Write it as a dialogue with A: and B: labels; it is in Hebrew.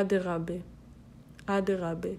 A: אדרבה, אדרבה.